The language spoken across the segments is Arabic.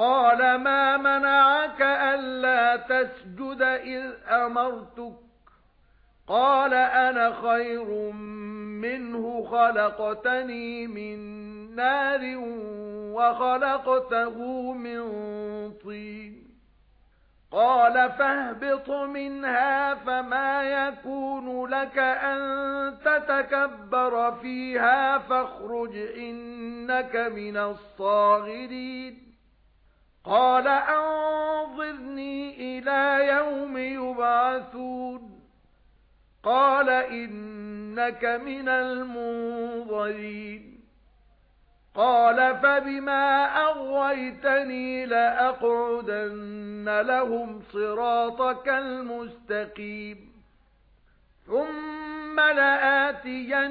قَالَ مَا مَنَعَكَ أَلَّا تَسْجُدَ إِذْ أَمَرْتُكَ قَالَ أَنَا خَيْرٌ مِنْهُ خَلَقْتَنِي مِنْ نَارٍ وَخَلَقْتَهُ مِنْ طِينٍ قَالَ فَاهْبِطْ مِنْهَا فَمَا يَكُونُ لَكَ أَن تَتَكَبَّرَ فِيهَا فَاخْرُجْ إِنَّكَ مِنَ الصَّاغِرِينَ قَالَ أَنظِرْنِي إِلَى يَوْمِ يُبْعَثُونَ. قَالَ إِنَّكَ مِنَ الْمُنظَرِينَ. قَالَ فَبِمَا أَغْوَيْتَنِي لَأَقْعُدَنَّ لَهُمْ صِرَاطَكَ الْمُسْتَقِيمَ. ثُمَّ لَآتِيَنَّهُمْ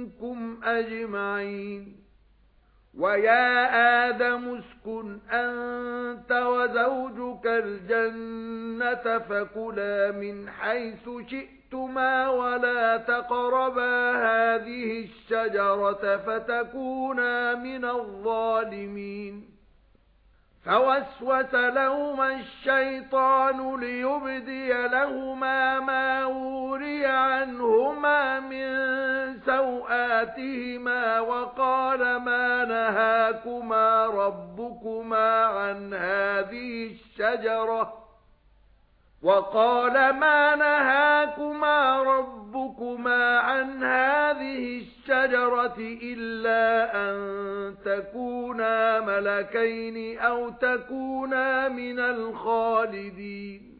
مِنكُمْ أَجْمَعِينَ. وَيَا آدَمُ اسْكُنْ أَنْتَ وَزَوْجُكَ الْجَنَّةَ فَكُلَا مِنْ حَيْثُ شِئْتُمَا وَلَا تَقْرَبَا هَذِهِ الشَّجَرَةَ فَتَكُونَا مِنَ الظَّالِمِينَ. فَوَسْوَسَ لَهُمَا الشَّيْطَانُ لِيُبْدِيَ لَهُمَا مَا وُرِيَ عَنْهُمَا مِنْ سَوْآتِهِمَا وَقَالَ مَا نَهَاكُمَا رَبُّكُمَا عَنْ هَذِهِ الشَّجَرَةِ وَقَالَ مَا نَهَاكُمَا رَبُّكُمَا عَنْ هَذِهِ الشَّجَرَةِ إِلَّا أَن تَكُونَا مَلَكَيْنِ أَوْ تَكُونَا مِنَ الْخَالِدِينَ